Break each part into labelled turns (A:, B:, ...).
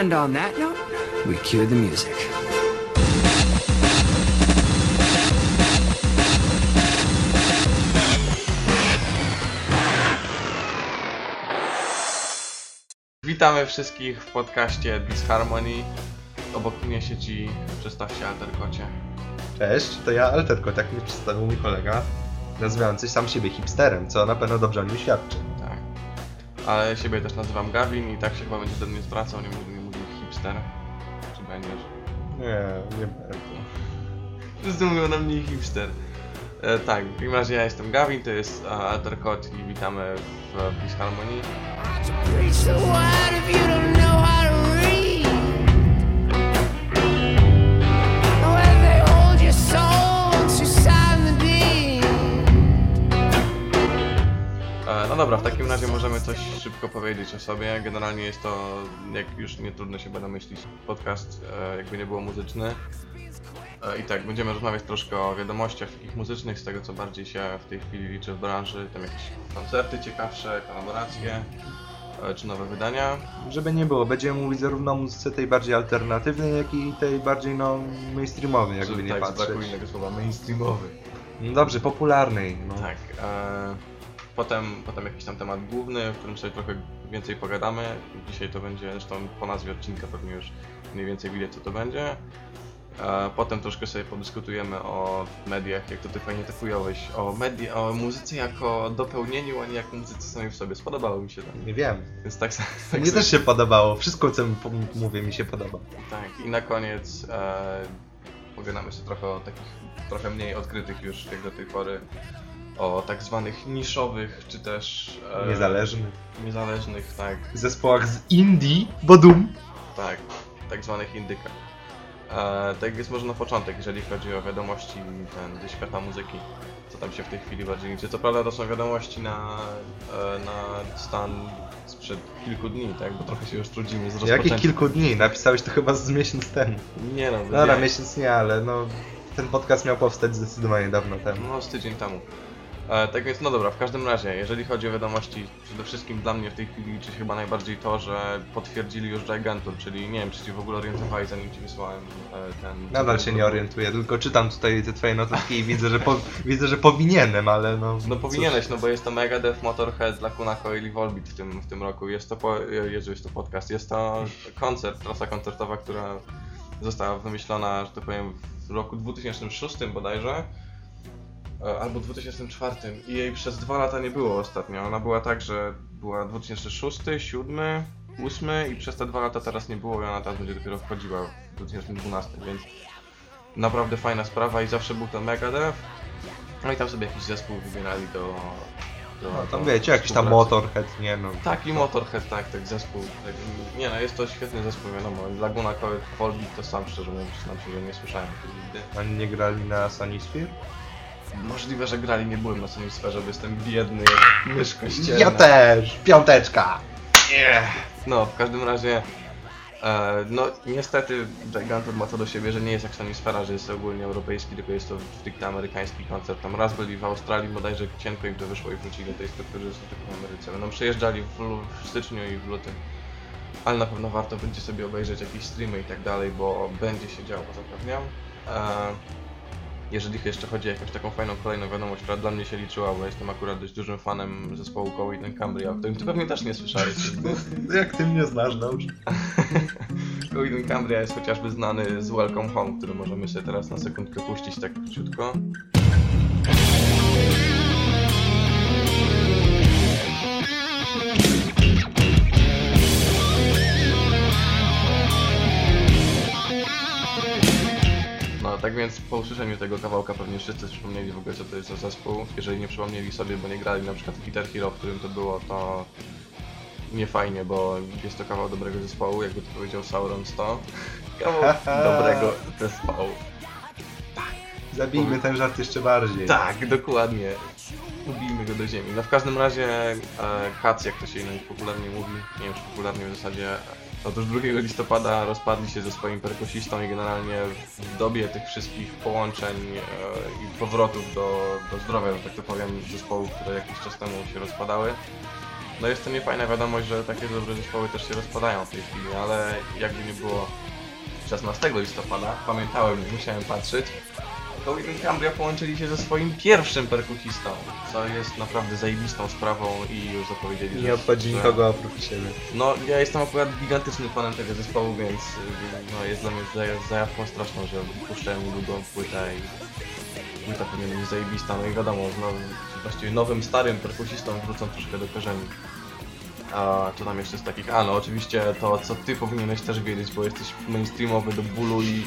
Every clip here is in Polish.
A: And on that note, we cue the music.
B: Witamy wszystkich w podcaście Disharmony. Obok mnie siedzi, przedstaw się Alterkocie.
C: Cześć, to ja Alterko, tak mnie przedstawił mój kolega, nazywający sam siebie hipsterem, co na pewno dobrze o nim świadczy.
B: Tak. Ale siebie też nazywam Gavin i tak się chyba będzie do mnie zwracał, nie będę hipster. Czy będziesz?
C: Nie, nie będę.
B: Wszyscy mówią na mnie hipster. E, tak, w każdym razie ja jestem Gavin, to jest e, Alterkot i witamy w Disharmony.
D: Preach
B: dobra, w takim razie możemy coś szybko powiedzieć o sobie. Generalnie jest to, jak już nie trudno się by domyślić, podcast e, jakby nie było muzyczny. E, I tak, będziemy rozmawiać troszkę o wiadomościach takich muzycznych, z tego co bardziej się w tej chwili liczy w branży, tam jakieś koncerty ciekawsze, kolaboracje, e, czy nowe wydania.
C: Żeby nie było, będziemy mówić zarówno o muzyce tej bardziej alternatywnej, jak i tej bardziej no mainstreamowej, jakby
B: Czy
C: nie
B: tak,
C: patrzeć.
B: brakuje innego słowa, mainstreamowy.
C: No Dobrze, popularnej. No.
B: Tak. E, potem, potem jakiś tam temat główny, w którym sobie trochę więcej pogadamy. Dzisiaj to będzie, zresztą po nazwie odcinka pewnie już mniej więcej widać co to będzie. E, potem troszkę sobie podyskutujemy o mediach, jak to ty fajnie typujałeś, o, media, o muzyce jako dopełnieniu, a nie jako muzyce samej w sobie. Spodobało mi się to.
C: Nie wiem.
B: Więc tak, tak
C: Mnie też się podobało. Wszystko, co mówię, mi się podoba.
B: Tak, i na koniec e, pogadamy sobie trochę o takich trochę mniej odkrytych już jak do tej pory o tak zwanych niszowych, czy też e,
C: Niezależny.
B: niezależnych, tak,
C: zespołach z Indii, Bodum.
B: tak, tak zwanych indykach. E, tak jest może na początek, jeżeli chodzi o wiadomości ten, ze świata muzyki, co tam się w tej chwili bardziej liczy. Co prawda to są wiadomości na, e, na stan sprzed kilku dni, tak, bo trochę się już trudzimy z rozpoczęciem.
C: Jakich kilku dni? Napisałeś to chyba z miesiąc temu.
B: Nie no,
C: Dobra,
B: nie.
C: miesiąc nie, ale no... Ten podcast miał powstać zdecydowanie dawno temu.
B: No, z tydzień temu. E, tak więc, no dobra, w każdym razie, jeżeli chodzi o wiadomości, przede wszystkim dla mnie w tej chwili liczy się chyba najbardziej to, że potwierdzili już Gigantor, czyli nie wiem, czy ci w ogóle orientowali, zanim ci wysłałem e, ten...
C: Nadal się nie orientuję, tylko czytam tutaj te twoje notatki i widzę, że, po, widzę, że powinienem, ale no...
B: No
C: cóż.
B: powinieneś, no bo jest to Megadeth, Motorhead, Lacuna Coil i Volbeat w tym, w tym roku. Jest to, po, Jezu, jest to podcast, jest to koncert, trasa koncertowa, która została wymyślona, że tak powiem, w roku 2006 bodajże. E, Albo 2004 i jej przez dwa lata nie było ostatnio. Ona była tak, że była 2006, 2007, 2008 i przez te dwa lata teraz nie było i ona teraz będzie dopiero wchodziła w 2012, więc naprawdę fajna sprawa i zawsze był to Megadeth. No i tam sobie jakiś zespół wybierali do... do
C: No, tam
B: do
C: wiecie, jakiś tam. Motorhead, nie no.
B: Tak, i Motorhead, tak, tak, zespół. Tak, nie no, jest to świetny zespół, wiadomo. Laguna Volbeat to sam szczerze mówiąc, przyznam się, że nie słyszałem nigdy.
C: Oni nie grali na Sony Sphere?
B: Możliwe, że grali, nie byłem na samej sferze, bo jestem biedny jak mysz kościelna.
C: Ja też! Piąteczka!
B: No, w każdym razie, e, no niestety Gigantor ma to do siebie, że nie jest jak Sony Sfera, że jest ogólnie europejski, tylko jest to stricte amerykański koncert. Tam raz byli w Australii, bodajże cienko im to wyszło i wrócili do tej struktury, że są tylko w Ameryce. Będą przyjeżdżali w, w styczniu i w lutym. Ale na pewno warto będzie sobie obejrzeć jakieś streamy i tak dalej, bo będzie się działo, zapewniam. E, jeżeli jeszcze chodzi o jakąś taką fajną kolejną wiadomość, która dla mnie się liczyła, bo jestem akurat dość dużym fanem zespołu and Cambria, o którym ty pewnie też nie słyszałeś.
C: Jak ty mnie znasz, dobrze.
B: Cold Cambria jest chociażby znany z Welcome Home, który możemy sobie teraz na sekundkę puścić tak króciutko. Tak więc po usłyszeniu tego kawałka pewnie wszyscy przypomnieli w ogóle co to jest za zespół. Jeżeli nie przypomnieli sobie, bo nie grali na przykład w Guitar Hero, w którym to było, to nie fajnie, bo jest to kawał dobrego zespołu, jakby to powiedział Sauron 100. Kawał dobrego zespołu.
C: Zabijmy ten żart jeszcze bardziej.
B: Tak, dokładnie. Ubijmy go do ziemi. No w każdym razie e, jak to się popularnie mówi, nie wiem czy popularnie w zasadzie, otóż 2 listopada rozpadli się ze swoim perkusistą i generalnie w dobie tych wszystkich połączeń e, i powrotów do, do zdrowia, że tak to powiem, zespołów, które jakiś czas temu się rozpadały, No jest to niefajna wiadomość, że takie dobre zespoły też się rozpadają w tej chwili, ale jakby nie było 16 listopada, pamiętałem, musiałem patrzeć, to Within Cambria połączyli się ze swoim pierwszym perkusistą, co jest naprawdę zajebistą sprawą i już zapowiedzieli,
C: Nie obchodzi
B: że-
C: nikogo oprócz siebie.
B: No, ja jestem akurat gigantycznym fanem tego zespołu, więc no, jest dla mnie zaja- zajawką straszną, że puszczają długą płytę i płyta powinna być zajebista. No i wiadomo, no, właściwie nowym, starym perkusistom wrócą troszkę do korzeni. A co tam jeszcze z takich? A no, oczywiście to, co ty powinieneś też wiedzieć, bo jesteś mainstreamowy do bólu i,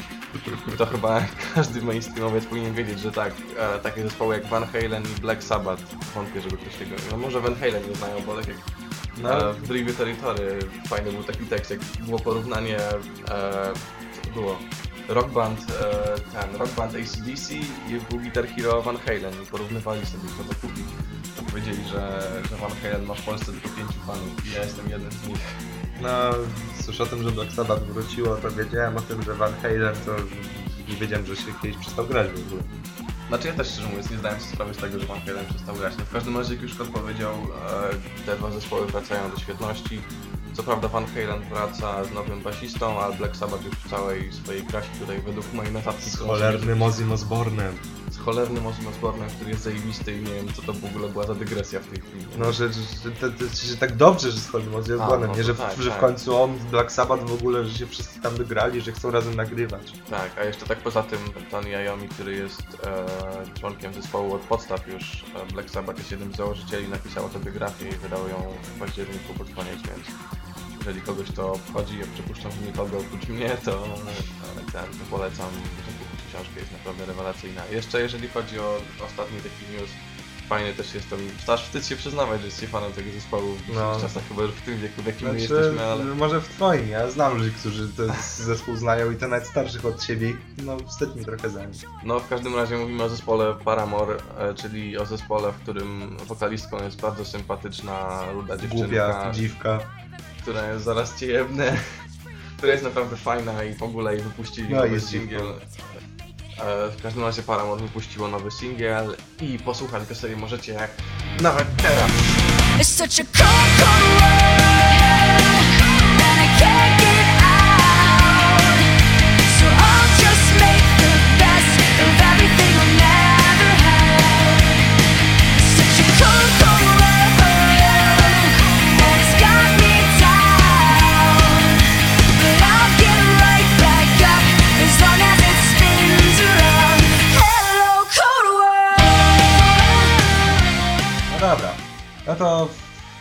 B: to chyba każdy mainstreamowiec powinien wiedzieć, że tak, e, takie zespoły jak Van Halen i Black Sabbath, wątpię, żeby ktoś tego... No może Van Halen nie znają, bo tak jak
C: No.
B: E, w Drive Territory fajny był taki tekst, jak było porównanie, e, co to było? Rock Band, e, ten, Rock Band ACDC i był Guitar Hero Van Halen i porównywali sobie kto to kupi. Powiedzieli, że, że Van Halen ma w Polsce tylko pięciu fanów i ja jestem jeden z nich.
C: No, cóż o tym, że Black Sabbath wróciło, to wiedziałem o tym, że Van Halen to nie wiedziałem, że się kiedyś przestał grać w ogóle.
B: Znaczy ja też szczerze mówiąc nie zdałem sobie sprawy z tego, że Van Halen przestał grać. No, w każdym razie, jak już Scott powiedział, e, te dwa zespoły wracają do świetności. Co prawda Van Halen wraca z nowym basistą, a Black Sabbath już w całej swojej krasie tutaj według mojej notatki...
C: Z cholernym Ozzy Osbourne'em.
B: Z cholernym Ozzy Osbourne'em, który jest zajebisty i nie wiem co to w ogóle była za dygresja w tej chwili.
C: No, że, że, że, to, to, że tak dobrze, że z cholernym Ozzy
B: A,
C: Osbourne'em,
B: no
C: nie, że,
B: tak,
C: że w
B: tak.
C: końcu on, Black Sabbath w ogóle, że się wszyscy tam wygrali, że chcą razem nagrywać.
B: Tak, a jeszcze tak poza tym Tony Iommi, który jest e, członkiem zespołu od podstaw już, e, Black Sabbath jest jednym z założycieli, napisał autobiografię i wydał ją w październiku pod koniec, więc jeżeli kogoś to obchodzi, ja przypuszczam, że nikogo oprócz mnie, to ten, to polecam, książkę, jest naprawdę rewelacyjna. Jeszcze jeżeli chodzi o ostatni taki news, fajny też jestem, aż wstyd się przyznawać, że jesteście fanem tego zespołu w
C: No.
B: czasach chyba już w tym wieku, w jakim my
C: Znaczy,
B: jesteśmy, ale...
C: może w twoim, ja znam ludzi, którzy ten zespół znają i to nawet starszych od siebie, no wstyd mi trochę za nich.
B: No, w każdym razie mówimy o zespole Paramore, e, czyli o zespole, w którym wokalistką jest bardzo sympatyczna, ruda dziewczynka,
C: Głupia dziwka.
B: która jest zaraz cię jebnę, która jest naprawdę fajna i w ogóle i wypuścili
C: No, jest
B: singiel. E, W każdym razie Paramore wypuściło nowy singiel i posłuchać go sobie możecie nawet teraz.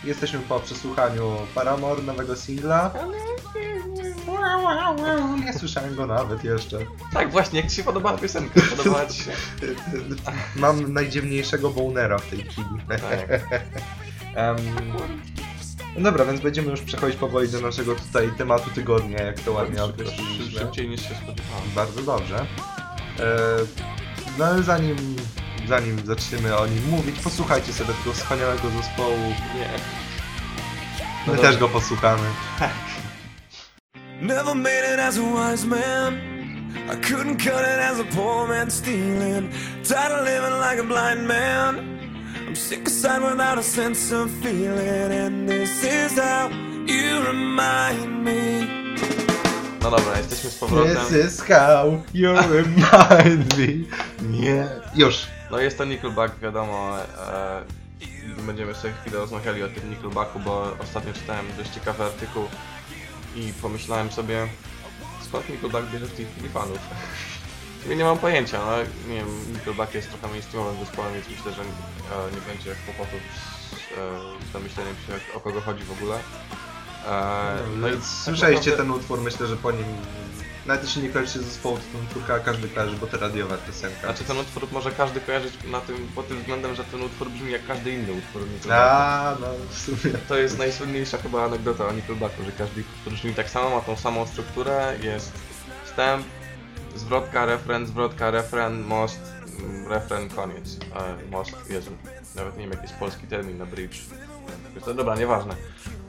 C: Jesteśmy po przesłuchaniu Paramore, nowego singla. Nie słyszałem go nawet jeszcze.
B: Tak, właśnie, jak Ci się podobała piosenka? Podobała Ci się?
C: Mam najdziwniejszego bonera w tej chwili.
B: Tak.
C: No dobra, więc będziemy już przechodzić powoli do naszego tutaj tematu tygodnia, jak to ładnie określiliśmy.
B: Szybciej niż się spodziewałem.
C: Bardzo dobrze. E, no ale zanim, zanim zaczniemy o nim mówić, posłuchajcie sobie tego wspaniałego zespołu.
B: Nie.
C: My
B: No
C: też go posłuchamy.
E: Never made it as a wise man. I couldn't cut it as a poor man stealing. Tired of living like a blind man. I'm sick aside without a sense of feeling. And this is how you remind me.
B: No dobra, jesteśmy z powrotem.
C: This is how you remind me. Nie. Już.
B: No jest to Nickelback, wiadomo. E, będziemy sobie chwilę rozmawiali o tym Nickelbacku, bo ostatnio czytałem dość ciekawy artykuł i pomyślałem sobie, skąd Nickelback bierze w tej chwili fanów. Ja nie mam pojęcia, no nie wiem, Nickelback jest trochę mainstreamowym zespołem, więc myślę, że e, nie będzie kłopotów z, e, z domyśleniem się o kogo chodzi w ogóle. E, no i tak
C: Słyszeliście
B: naprawdę-
C: ten utwór, myślę, że po nim... Nawet jeśli nie kojarzycie zespołu, to utwór chyba każdy kojarzy, bo to radiowa piosenka.
B: Znaczy ten utwór może każdy kojarzyć na tym, pod tym względem, że ten utwór brzmi jak każdy inny utwór.
C: A, no w sumie.
B: To jest najsłynniejsza chyba anegdota o Nickelbacku, że każdy utwór brzmi tak samo, ma tą samą strukturę, jest wstęp, zwrotka, refren, zwrotka, refren, most, mm, refren, koniec. E, most, Jezu, nawet nie wiem jaki jest polski termin na bridge. To dobra, nieważne.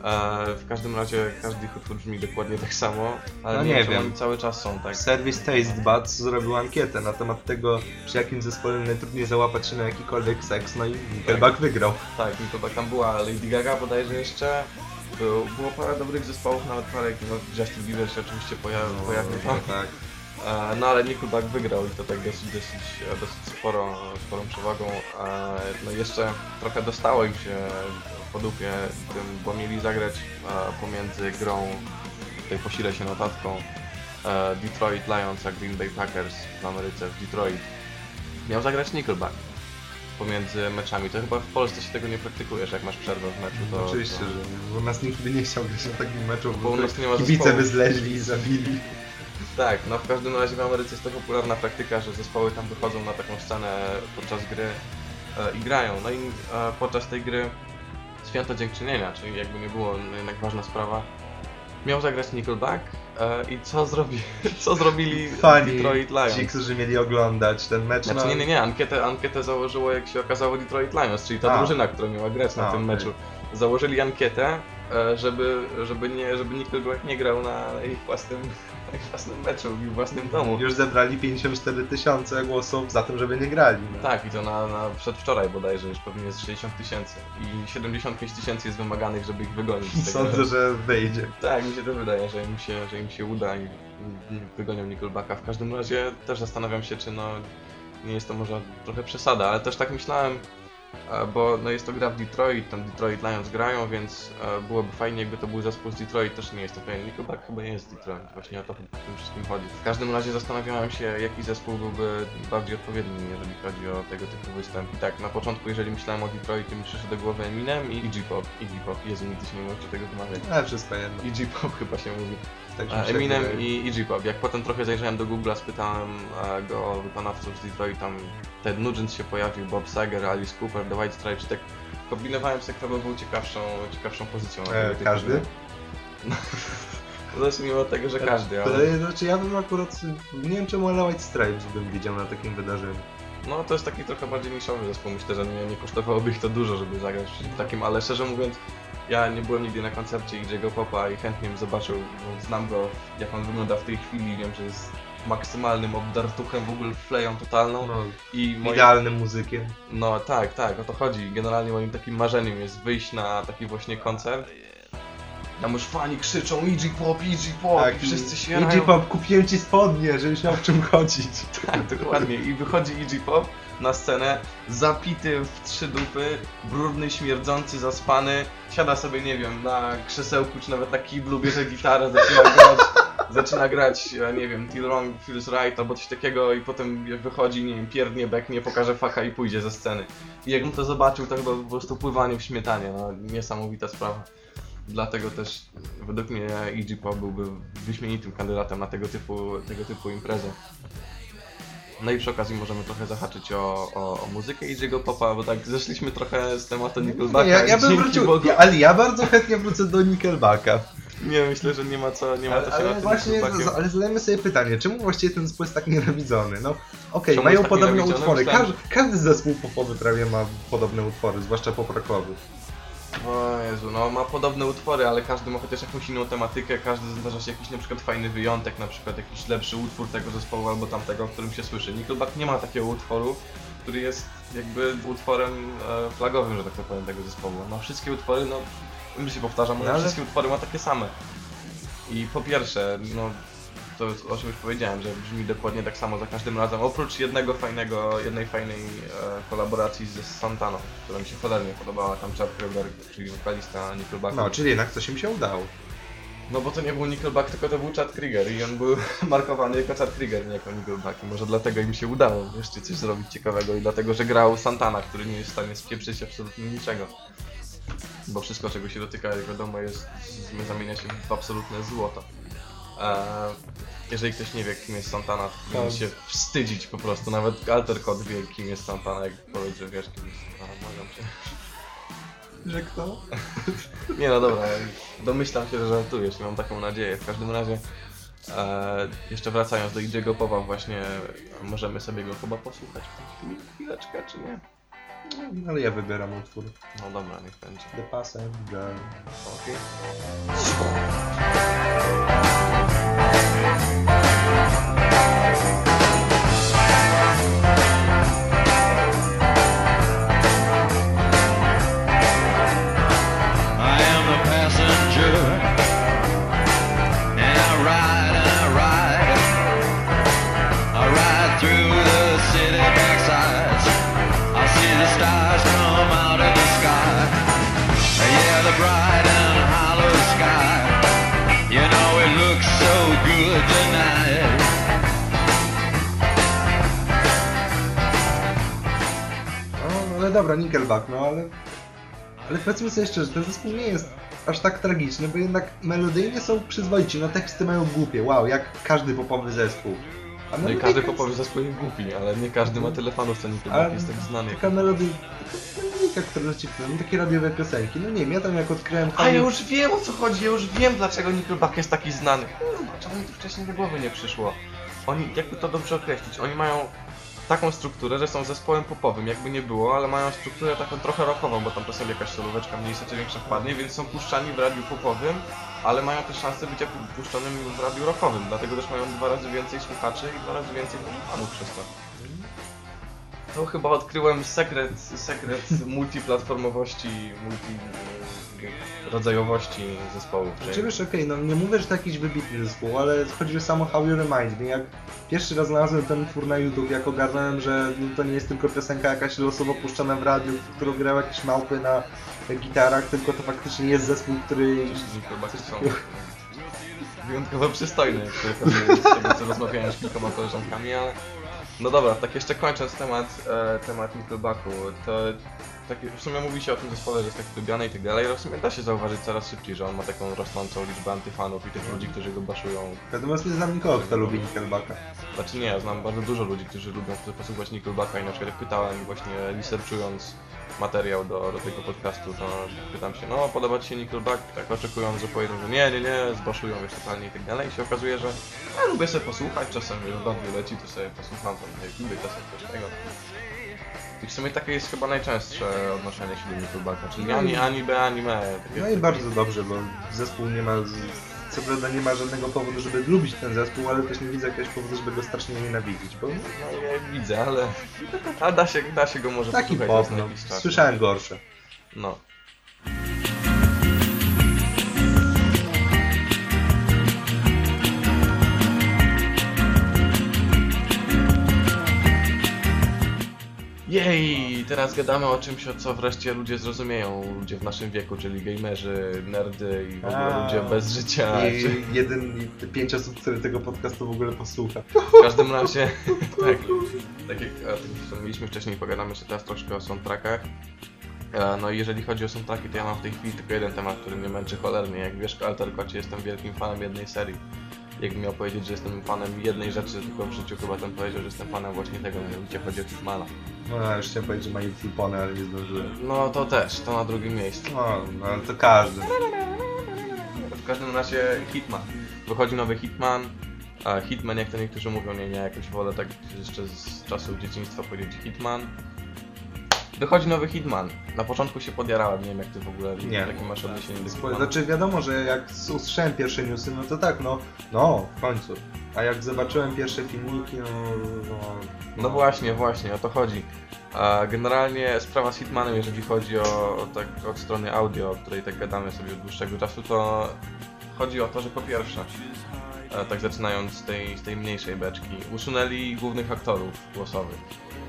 B: E, w każdym razie każdy ich utwór brzmi dokładnie tak samo, ale
C: No
B: nie, wiem, oni cały czas są tak.
C: Serwis Taste Buds zrobił ankietę na temat tego, przy jakim zespole najtrudniej załapać się na jakikolwiek seks, no i Nickelback wygrał.
B: Tak, i to tak tam była Lady Gaga bodajże jeszcze. Był, było parę dobrych zespołów, nawet parę, no Justin Bieber się oczywiście pojawił, pojawił tam.
C: tak.
B: E, No ale Nickelback wygrał i to tak dosyć, dosyć, dosyć sporo, sporą przewagą. E, No i jeszcze trochę dostało im się po dupie tym, bo mieli zagrać e, pomiędzy grą, tutaj posilę się notatką, e, Detroit Lions a Green Bay Packers w Ameryce, w Detroit. Miał zagrać Nickelback pomiędzy meczami. To chyba w Polsce się tego nie praktykujesz, jak masz przerwę w meczu. To,
C: Oczywiście,
B: to...
C: że. U nas nikt by nie chciał grać na takim meczu,
B: Bo u
C: bo
B: nas nie ma
C: kibice
B: zespołu.
C: by zleźli i zabili.
B: Tak, no w każdym razie w Ameryce jest to popularna praktyka, że zespoły tam wychodzą na taką scenę podczas gry e, i grają. No i e, podczas tej gry Święto Dziękczynienia, czyli jakby nie było no jednak ważna sprawa, miał zagrać Nickelback e, i co, zrobi, co zrobili
C: Fani,
B: Detroit Lions?
C: ci, którzy mieli oglądać ten mecz,
B: Znaczy
C: no,
B: nie, nie, nie, ankietę, ankietę założyło jak się okazało Detroit Lions, czyli ta
C: A.
B: drużyna, która miała grać na
C: A,
B: tym
C: okej.
B: meczu. Założyli ankietę, e, żeby, żeby, nie, żeby Nickelback nie grał na ich własnym, ich własnym meczu, w własnym domu.
C: już zebrali 54 tysiące głosów za tym, żeby nie grali. No.
B: Tak, i to na, na przedwczoraj bodajże już pewnie jest 60 tysięcy. I 75 tysięcy jest wymaganych, żeby ich wygonić z tego.
C: Sądzę, że wyjdzie.
B: Tak, mi się to wydaje, że im się, że im się uda i wygonią Nickelbacka. W każdym razie też zastanawiam się, czy no nie jest to może trochę przesada, ale też tak myślałem, bo no jest to gra w Detroit, tam Detroit Lions grają, więc e, byłoby fajnie jakby to był zespół z Detroit, też nie jestem pewien. Nickelback chyba nie jest Detroit, właśnie o to w tym wszystkim chodzi. W każdym razie zastanawiałem się, jaki zespół byłby bardziej odpowiedni, jeżeli chodzi o tego typu występ. I tak, na początku, jeżeli myślałem o Detroit, to mi przyszedł do głowy Eminem i Iggy Pop. Iggy Pop, Jezu, nigdy się nie nauczę tego wymawiać.
C: Ale wszystko jedno.
B: Iggy Pop chyba się mówi.
C: Tak mi
B: E,
C: się
B: Eminem i Iggy Pop. Jak potem trochę zajrzałem do Google'a, spytałem e, go o wykonawców z Detroit, tam Ted Nugent się pojawił, Bob Sager, Alice Cooper, The White Stripes, i tak kombinowałem sobie, kto by był ciekawszą, ciekawszą pozycją. na tego
C: E, każdy?
B: gry. Zacznijmy od tego, że każdy, ale...
C: E, Znaczy ja bym akurat, nie wiem czemu, ale White Stripes bym widział na takim wydarzeniu.
B: No to jest taki trochę bardziej niszowy zespół, myślę, że nie, nie kosztowałoby ich to dużo, żeby zagrać w takim, ale szczerze mówiąc, ja nie byłem nigdy na koncercie Iggy'ego Popa i chętnie bym zobaczył, bo znam go, jak on wygląda w tej chwili, wiem, że jest maksymalnym obdartuchem, w ogóle fleją totalną
C: No,
B: i moim,
C: idealnym muzykiem.
B: No tak, tak, o to chodzi. Generalnie moim takim marzeniem jest wyjść na taki właśnie koncert. Tam już fani krzyczą Iggy Pop, Iggy Pop i wszyscy się
C: Iggy. Pop, kupiłem ci spodnie, żebyś miał w czym chodzić.
B: Tak, dokładnie. I wychodzi Iggy Pop na scenę, zapity w trzy dupy, brudny, śmierdzący, zaspany, siada sobie, nie wiem, na krzesełku czy nawet na kiblu, bierze gitarę, zaczyna grać, zaczyna grać, nie wiem, Till Wrong Feels Right albo coś takiego i potem wychodzi, nie wiem, pierdnie, beknie, pokaże faka i pójdzie ze sceny. I jakbym to zobaczył, to chyba po prostu pływanie w śmietanie, no niesamowita sprawa. Dlatego też według mnie Iggy Pop byłby wyśmienitym kandydatem na tego typu, tego typu imprezę. No i przy okazji możemy trochę zahaczyć o, o, o muzykę Iggy'ego Popa, bo tak zeszliśmy trochę z tematu Nickelbacka.
C: ja, ja bym wrócił,
B: Bogu.
C: ja, ale ja bardzo chętnie wrócę do Nickelbacka.
B: Nie, myślę, że nie ma co, nie ma co
C: Ale,
B: się
C: ale właśnie, z- ale zadajmy sobie pytanie, czemu właściwie ten zespół jest tak nienawidzony? No, okej,
B: Czemu
C: mają
B: tak
C: podobne utwory,
B: Myślałem,
C: każdy, każdy zespół popowy prawie ma podobne utwory, zwłaszcza poprakowy.
B: O Jezu, no ma podobne utwory, ale każdy ma chociaż jakąś inną tematykę, każdy zdarza się jakiś na przykład fajny wyjątek, na przykład jakiś lepszy utwór tego zespołu albo tamtego, o którym się słyszy. Nickelback nie ma takiego utworu, który jest jakby utworem e, flagowym, że tak to powiem, tego zespołu. No wszystkie utwory, no już się powtarzam, ale
C: No ale-
B: wszystkie utwory ma takie same. I po pierwsze, no to o czym już powiedziałem, że brzmi dokładnie tak samo za każdym razem, oprócz jednego fajnego, jednej fajnej e, kolaboracji ze Santaną, która mi się cholernie podobała, tam Chad Kroger, czyli wokalista Nickelbacka.
C: No, czyli jednak coś im się udało.
B: No bo to nie był Nickelback, tylko to był Chad Krieger i on był markowany jako Chad Krieger, nie jako Nickelback i może dlatego im się udało wreszcie coś zrobić ciekawego i dlatego, że grał Santana, który nie jest w stanie spieprzyć absolutnie niczego. Bo wszystko, czego się dotyka, jak wiadomo, jest, z- zamienia się w absolutne złoto. Jeżeli ktoś nie wie, kim jest Santana, to powinien
C: Tak.
B: się wstydzić po prostu. Nawet Alter Code wie, kim jest Santana, jak powiedz, że wiesz, kim jest Santana, błagam cię.
C: Że kto?
B: Nie no dobra, domyślam się, że żartujesz, mam taką nadzieję. W każdym razie, e, jeszcze wracając do Iggy'ego Popa, właśnie możemy sobie go chyba posłuchać chwileczkę, czy nie?
C: No, ale ja wybieram utwór.
B: No dobra, niech będzie.
C: The Passenger.
B: Okej.
F: I
C: dobra, Nickelback, no ale... Ale powiedzmy sobie szczerze, ten zespół nie jest aż tak tragiczny, bo jednak melodyjnie są przyzwoici, no teksty mają głupie, wow, jak każdy popowy zespół. A
B: No i każdy
C: jest-
B: popowie za swoich głupi, ale nie każdy ma tyle fanów, co Nickelback jest tak znany.
C: Taka melodyjka, taka która leci w no takie radiowe piosenki. No nie wiem, ja tam jak odkryłem...
B: A ja już wiem o co chodzi, ja już wiem dlaczego Nickelback jest taki znany. Kurwa, czemu mi to wcześniej do głowy nie przyszło? Oni, jakby to dobrze określić, oni mają taką strukturę, że są zespołem popowym, jakby nie było, ale mają strukturę taką trochę rockową, bo tam czasem jakaś solóweczka mniejsza czy większa wpadnie, więc są puszczani w radiu popowym, ale mają też szansę bycia pu- puszczonymi w radiu rockowym, dlatego też mają dwa razy więcej słuchaczy i dwa razy więcej fanów przez to. To chyba odkryłem sekret, sekret multiplatformowości, multi rodzajowości zespołów.
C: Czy wiesz, okej, no nie mówię, że to jakiś wybitny zespół, ale choćby samo How You Remind Me, jak pierwszy raz znalazłem ten twór na YouTube, jak ogarnąłem, że no, to nie jest tylko piosenka jakaś losowo puszczana w radiu, w którą grały jakieś małpy na gitarach, tylko to faktycznie jest zespół, który...
B: Wyjątkowo pewnie z tego co rozmawiałem z kilkoma koleżankami, ale... No dobra, tak jeszcze kończąc temat, e, temat Nickelbacku, to w sumie mówi się o tym zespole, że jest taki lubiany i tak dalej, ale w sumie da się zauważyć coraz szybciej, że on ma taką rosnącą liczbę antyfanów i tych ludzi, którzy go baszują.
C: Natomiast nie znam nikogo, kto lubi Nickelbacka.
B: Znaczy nie, ja znam bardzo dużo ludzi, którzy lubią posłuchać Nickelbacka i na przykład jak pytałem właśnie researchując materiał do, do tego podcastu, to pytam się, no podoba Ci się Nickelback? Tak oczekują, że powiedzą, że nie, nie, nie, zbaszują już totalnie i tak dalej i się okazuje, że ja lubię sobie posłuchać, czasem już dobrze leci, to sobie posłucham tam YouTube, czasem coś tego. I w sumie takie jest chyba najczęstsze odnoszenie się do Nickelbacka, czyli ani, ani B, ani. Takie-
C: No i bardzo dobrze, bo zespół nie ma... z- Co prawda nie ma żadnego powodu, żeby lubić ten zespół, ale też nie widzę jakiegoś powodu, żeby go strasznie nienawidzić, bo
B: No ja widzę, ale, ale da, się, da się go może
C: taki
B: posłuchać
C: pop,
B: raz na
C: no,
B: jakiś czas.
C: słyszałem gorsze.
B: No. Jej, teraz gadamy o czymś, o co wreszcie ludzie zrozumieją, ludzie w naszym wieku, czyli gamerzy, nerdy i w ogóle
C: A.
B: ludzie bez życia.
C: I
B: Czy-
C: jeden, i pięć osób, które tego podcastu w ogóle posłucha.
B: W każdym razie, tak, tak jak o tym wspomnieliśmy wcześniej, pogadamy jeszcze teraz troszkę o soundtrackach. E, No i jeżeli chodzi o soundtracki, to ja mam w tej chwili tylko jeden temat, który mnie męczy cholernie. Jak wiesz, Alterkocie jestem wielkim fanem jednej serii. Jakbym miał powiedzieć, że jestem fanem jednej rzeczy tylko w życiu, chyba bym powiedział, że jestem fanem właśnie tego, mianowicie chodzi o Hitmana.
C: No, ja już chciałem powiedzieć, że ma Flipony, ale nie zdążyłem.
B: No to też, to na drugim miejscu.
C: No, no ale to każdy.
B: W każdym razie Hitman. Wychodzi nowy Hitman. A Hitman, jak to niektórzy mówią, nie, nie, jakoś wolę tak jeszcze z czasów dzieciństwa powiedzieć Hitman. Wychodzi nowy Hitman. Na początku się podjarałem, nie wiem jak ty w ogóle,
C: Nie.
B: jakie masz odniesienie do Hitmana.
C: Znaczy wiadomo, że jak usłyszałem pierwsze newsy, no to tak, no, no, w końcu. A jak zobaczyłem pierwsze filmiki, no, no,
B: No właśnie, właśnie, o to chodzi. A generalnie sprawa z Hitmanem, jeżeli chodzi o, o tak od strony audio, o której tak gadamy sobie od dłuższego czasu, to chodzi o to, że po pierwsze, e, tak zaczynając z tej, z tej mniejszej beczki, usunęli głównych aktorów głosowych.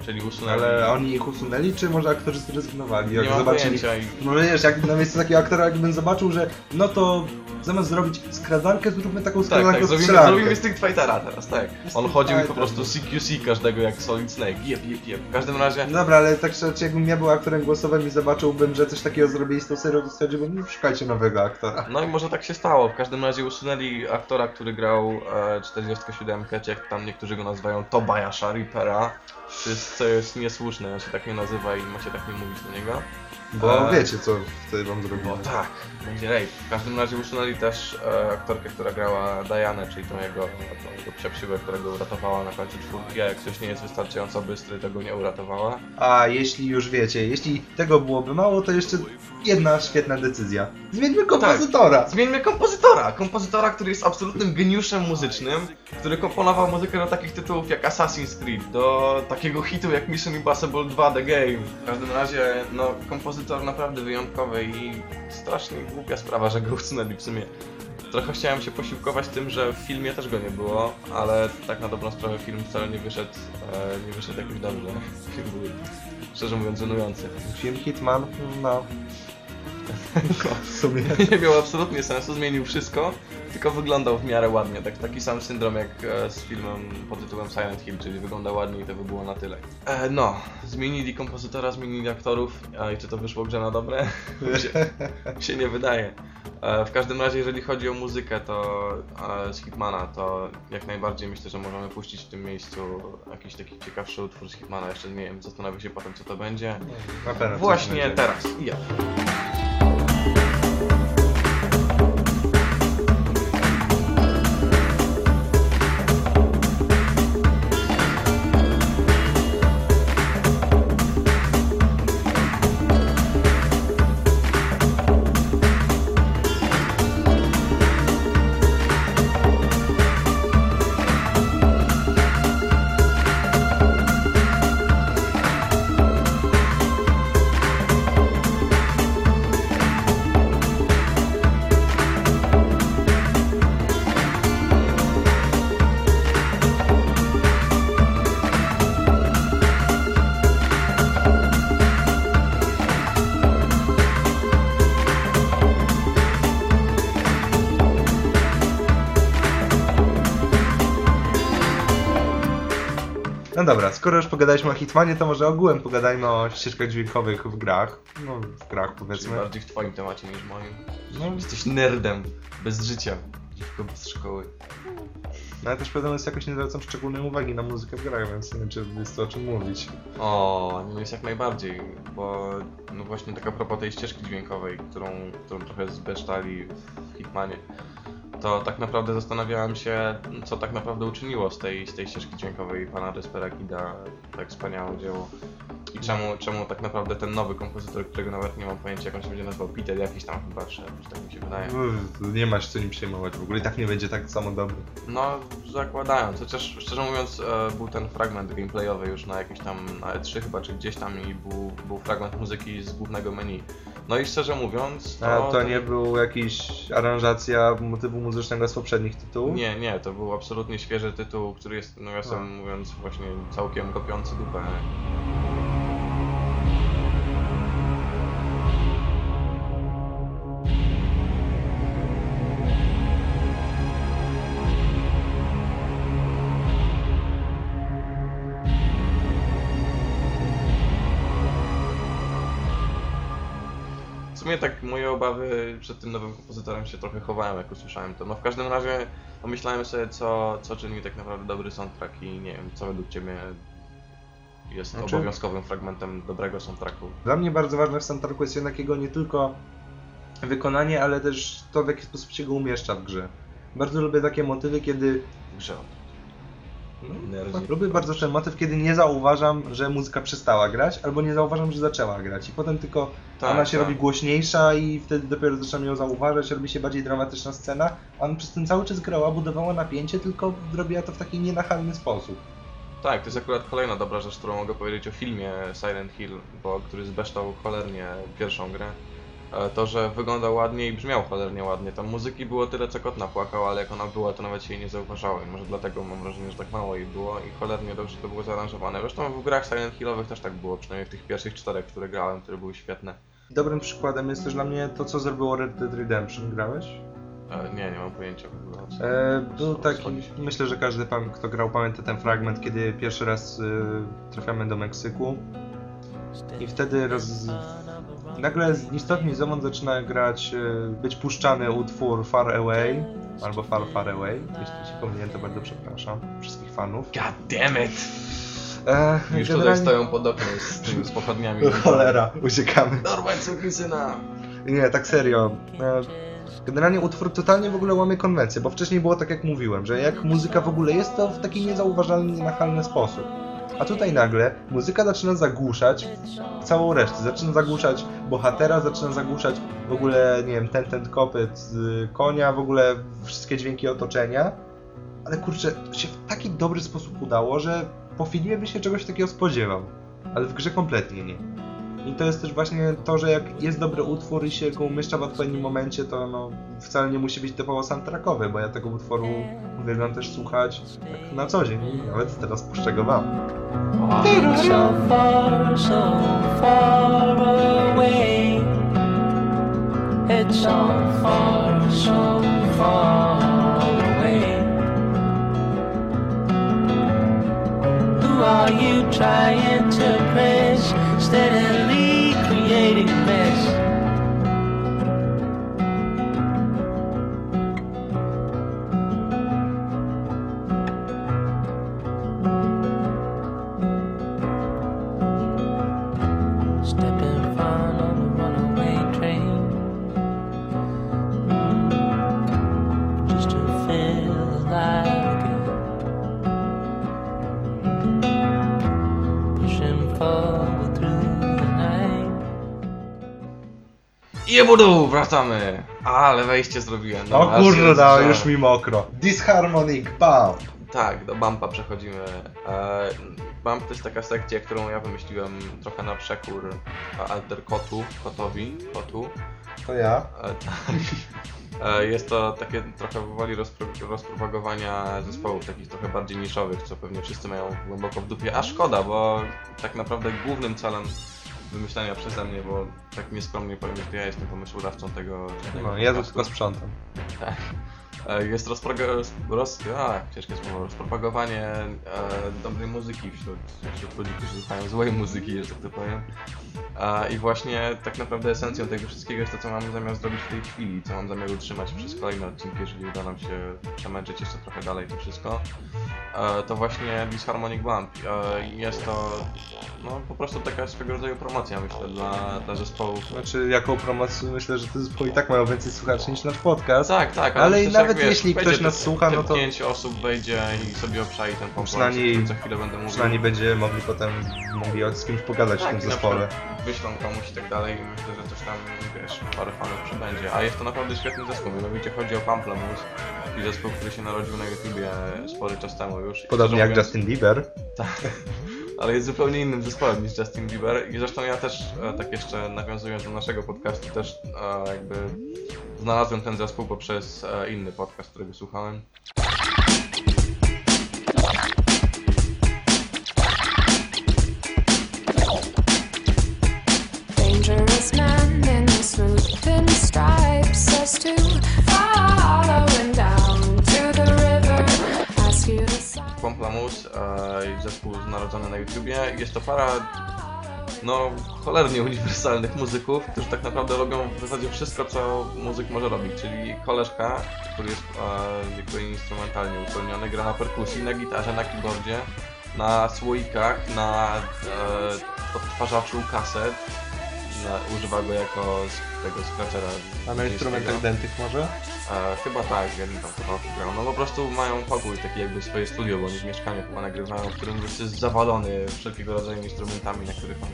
B: Czyli usunęli...
C: Ale oni ich usunęli, czy może aktorzy zrezygnowali? Jak
B: Nie mam
C: zobaczyli.
B: pojęcia i-
C: No wiesz, jak na miejscu takiego aktora, jakbym zobaczył, że no to zamiast zrobić skradankę, zróbmy taką
B: Tak,
C: skradankę
B: tak,
C: z
B: zrobimy, zrobimy Street Fightera teraz, tak. On chodził i po
C: Fighter,
B: prostu. CQC każdego jak Solid Snake. Jep, jep, jep. W każdym razie...
C: Dobra, ale tak szczerze, jakbym ja był aktorem głosowym i zobaczyłbym, że coś takiego zrobili z tą serią, to stwierdziłbym, no szukajcie nowego aktora.
B: No i może tak się stało. W każdym razie usunęli aktora, który grał e, 47, czy jak tam niektórzy go nazywają Tobiasha Reapera. Czy co jest niesłuszne, on się tak nie nazywa i macie tak nie mówić do niego.
C: Bo
B: E,
C: wiecie co wtedy wam zrobiło.
B: tak, będzie rape. W każdym razie usunęli też e, aktorkę, która grała Dianę, czyli tą jego, tą jego psiapsiłę, która go uratowała na końcu czwórki, a jak ktoś nie jest wystarczająco bystry, to go nie uratowała.
C: A jeśli już wiecie, jeśli tego byłoby mało, to jeszcze jedna świetna decyzja. Zmieńmy kompozytora!
B: Zmieńmy kompozytora! Kompozytora, który jest absolutnym geniuszem muzycznym, który komponował muzykę do takich tytułów jak Assassin's Creed, do takiego hitu jak Mission Impossible 2 The Game. W każdym razie, no, kompozytor naprawdę wyjątkowy i strasznie głupia sprawa, że go usunęli w sumie. Trochę chciałem się posiłkować tym, że w filmie też go nie było, ale tak na dobrą sprawę film wcale nie wyszedł, e, nie wyszedł jakoś dobrze. Film był, szczerze mówiąc, żenujący.
C: Film Hitman, no. w sumie.
B: nie miał absolutnie sensu, zmienił wszystko, tylko wyglądał w miarę ładnie. Tak, taki sam syndrom jak e, z filmem pod tytułem Silent Hill, czyli wygląda ładnie i to by było na tyle. E, no, zmienili kompozytora, zmienili aktorów, a i czy to wyszło grze na dobre? się, się nie wydaje. E, w każdym razie, jeżeli chodzi o muzykę to e, z Hitmana, to jak najbardziej myślę, że możemy puścić w tym miejscu jakiś taki ciekawszy utwór z Hitmana. Jeszcze nie wiem, zastanowię się potem co to będzie.
C: Na pewno
B: Właśnie
C: będzie.
B: teraz. Ja.
C: Dobra, skoro już pogadaliśmy o Hitmanie, to może ogółem pogadajmy o ścieżkach dźwiękowych w grach. No, w grach
B: Czyli
C: powiedzmy.
B: bardziej w twoim temacie niż w moim.
C: No.
B: Jesteś nerdem, bez życia, dziwko bez szkoły.
C: No ale też pewnie jest jakoś nie zwracam szczególnej uwagi na muzykę w grach, więc nie wiem, czy jest to o czym mówić.
B: O, no jest jak najbardziej, bo no właśnie taka propos tej ścieżki dźwiękowej, którą, którą trochę zbesztali w Hitmanie, to tak naprawdę zastanawiałem się, co tak naprawdę uczyniło z tej, z tej ścieżki dźwiękowej pana Desperagida tak wspaniałe dzieło. I czemu, czemu tak naprawdę ten nowy kompozytor, którego nawet nie mam pojęcia jak on się będzie nazywał, Peter jakiś tam chyba, czy tak mi się wydaje.
C: Uff, Nie masz co nim przejmować w ogóle i tak nie będzie tak samo dobry.
B: No, zakładając, chociaż szczerze mówiąc e, był ten fragment gameplayowy już na jakimś tam, na E3 chyba, czy gdzieś tam i był, był fragment muzyki z głównego menu. No i szczerze mówiąc,
C: A
B: to...
C: to nie był jakiś aranżacja motywu muzycznego z poprzednich tytułów?
B: Nie, nie, to był absolutnie świeży tytuł, który jest, nawiasem mówiąc, właśnie całkiem kopiący dupę. Sumie tak moje obawy przed tym nowym kompozytorem się trochę chowałem, jak usłyszałem to. No w każdym razie pomyślałem sobie, co, co czyni tak naprawdę dobry soundtrack i nie wiem, co według Ciebie jest
C: Znaczy-
B: obowiązkowym fragmentem dobrego soundtracku.
C: Dla mnie bardzo ważne w soundtracku jest jednak jego nie tylko wykonanie, ale też to w jaki sposób się go umieszcza w grze. Bardzo lubię takie motywy, kiedy
B: grze.
C: No. Lubię bardzo ten motyw, kiedy nie zauważam, że muzyka przestała grać, albo nie zauważam, że zaczęła grać. I potem tylko
B: Tak,
C: ona się
B: tak.
C: robi głośniejsza i wtedy dopiero zaczynam ją zauważać, robi się bardziej dramatyczna scena. A on przez ten cały czas grała, budowała napięcie, tylko robiła to w taki nienachalny sposób.
B: Tak, to jest akurat kolejna dobra rzecz, którą mogę powiedzieć o filmie Silent Hill, bo który zbeształ cholernie pierwszą grę. E, To, że wyglądał ładnie i brzmiał cholernie ładnie. Tam muzyki było tyle, co kot napłakał, ale jak ona była, to nawet się jej nie zauważałem. Może dlatego mam wrażenie, że tak mało jej było i cholernie dobrze to było zaaranżowane. Zresztą w grach Silent Hillowych też tak było, przynajmniej w tych pierwszych czterech, które grałem, które były świetne.
C: Dobrym przykładem jest też dla mnie to, co zrobiło Red Dead Redemption. Grałeś?
B: E, Nie, nie mam pojęcia w ogóle.
C: E, był taki, myślę, że każdy, kto grał, pamięta ten fragment, kiedy pierwszy raz y, trafiamy do Meksyku i wtedy roz... nagle z istotnie zowąd zaczyna grać, y, być puszczany utwór Far Away, albo Far Far Away, jeśli się pomyliłem, to bardzo przepraszam wszystkich fanów.
B: God damn it!
C: E,
B: Już tutaj stoją pod oknem z tymi z pochodniami.
C: Cholera, uciekamy.
B: Dorwać syna!
C: Nie, tak serio. E, Generalnie utwór totalnie w ogóle łamie konwencję, bo wcześniej było tak jak mówiłem, że jak muzyka w ogóle jest, to w taki niezauważalny, nienachalny sposób. A tutaj nagle muzyka zaczyna zagłuszać całą resztę. Zaczyna zagłuszać bohatera, zaczyna zagłuszać w ogóle, nie wiem, ten, ten kopyt konia, w ogóle wszystkie dźwięki otoczenia. Ale kurczę, się w taki dobry sposób udało, że po filmie by się czegoś takiego spodziewał. Ale w grze kompletnie nie. I to jest też właśnie to, że jak jest dobry utwór i się go umieszcza w odpowiednim momencie, to no, wcale nie musi być typowo soundtrackowy, bo ja tego utworu uwielbiam też słuchać tak na co dzień, nawet teraz puszczę go wam.
G: Are you trying to? Steadily
B: Jebudu, wracamy! Ale wejście zrobiłem.
C: O
B: jest,
C: no,
B: że-
C: już mi mokro. Disharmonic, bam!
B: Tak, do Bumpa przechodzimy. E, Bump to jest taka sekcja, którą ja wymyśliłem trochę na przekór Alter Kotu, Kotowi, Kotu.
C: To ja.
B: E, tak. E, Jest to takie trochę woli rozpro- rozpropagowania zespołów takich trochę bardziej niszowych, co pewnie wszyscy mają głęboko w dupie. A szkoda, bo tak naprawdę głównym celem wymyślenia przeze mnie, bo tak nieskromnie powiem, że ja jestem pomysłodawcą tego. tego
C: No, ja to tylko sprzątam.
B: E, Jest rozproga- roz, a, ciężkie słowo, rozpropagowanie e, dobrej muzyki wśród, wśród ludzi, którzy słuchają złej muzyki, że tak to powiem. E, I właśnie tak naprawdę esencją tego wszystkiego jest to, co mam zamiar zrobić w tej chwili, co mam zamiar utrzymać przez kolejne odcinki, jeżeli uda nam się przemęczyć jeszcze trochę dalej to wszystko. E, to właśnie Disharmonic Bump. E, jest to no, po prostu taka swego rodzaju promocja, myślę, dla, dla zespołów.
C: Znaczy, jaką promocję myślę, że te zespoły i tak mają więcej słuchaczy niż nasz podcast.
B: Tak, tak,
C: Ale
B: myślę, że
C: nawet
B: jak,
C: jeśli
B: wejdzie
C: ktoś nas słucha, no to-
B: pięć osób wejdzie i sobie obszai ten pomysł,
C: Przynajmniej-
B: co chwilę będę mówił.
C: Przynajmniej będziemy mogli potem mogli z kimś pogadać w
B: tak,
C: tym
B: i na
C: zespole.
B: wyślą komuś i tak dalej i myślę, że coś tam, wiesz, parę fanów przybędzie. A jest to naprawdę świetny zespół, mianowicie chodzi o Pamplemousse, taki zespół, który się narodził na YouTubie spory czas temu już. I
C: Podobnie jak
B: mówiąc-
C: Justin Bieber.
B: Tak, ale jest zupełnie innym zespołem niż Justin Bieber i zresztą ja też, e, tak jeszcze nawiązując do naszego podcastu, też e, jakby znalazłem ten zespół poprzez e, inny podcast, którego słuchałem.
H: Dangerous man in a smooth pinstripe says to follow him down to the river. Ask you to sign.
B: Pomplamus, e, zespół narodzony na YouTubie. Jest to para no cholernie uniwersalnych muzyków, którzy tak naprawdę robią w zasadzie wszystko, co muzyk może robić, czyli koleżka, który jest e, jakby instrumentalnie upełniony, gra na perkusji, na gitarze, na keyboardzie, na słoikach, na e, odtwarzaczu kaset, na, używa go jako tego scratchera.
C: A na instrumentach dentych może?
B: E, chyba tak, jeden tam kawałki grał. No po prostu mają pokój, taki jakby swoje studio, bo oni w mieszkaniu chyba nagrywają, w którym już jest zawalony wszelkiego rodzaju instrumentami, na których on,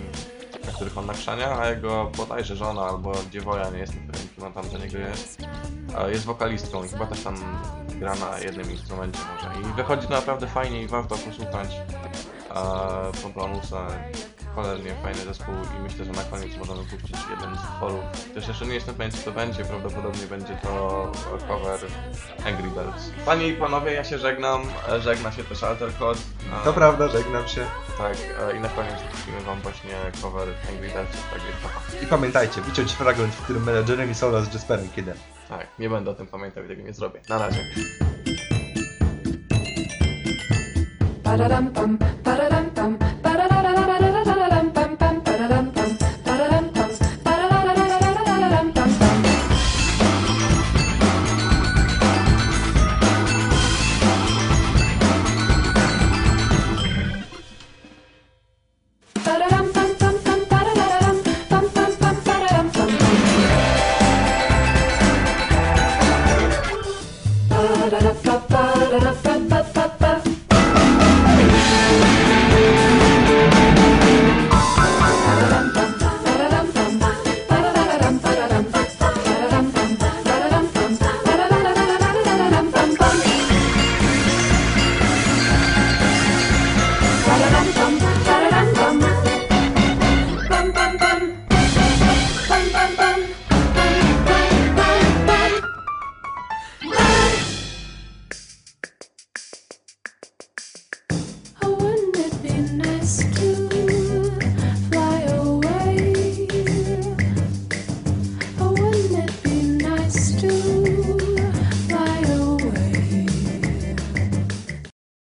B: na których on nakrzania, a jego bodajże żona albo dziewoja, nie jestem pewien kim on tam za niego jest, e, jest wokalistką i chyba też tam gra na jednym instrumencie może. I wychodzi to naprawdę fajnie i warto posłuchać e, Pomplamusa. Cholernie fajny zespół i myślę, że na koniec możemy puścić jeden z utworów. Też jeszcze nie jestem pewien co to będzie, prawdopodobnie będzie to cover Angry Birds. Panie i panowie, ja się żegnam, żegna się też Alter Code.
C: To prawda, żegnam się.
B: Tak, e, i na koniec puścimy wam właśnie cover Angry Birds, tak jest papa.
C: I pamiętajcie, wyciąć fragment, w którym mylę Jeremy Sola z Jasperem Kidem.
B: Tak, nie będę o tym pamiętał i tego nie zrobię. Na razie.
H: Ba-da-dum-bum, ba-da-dum-bum,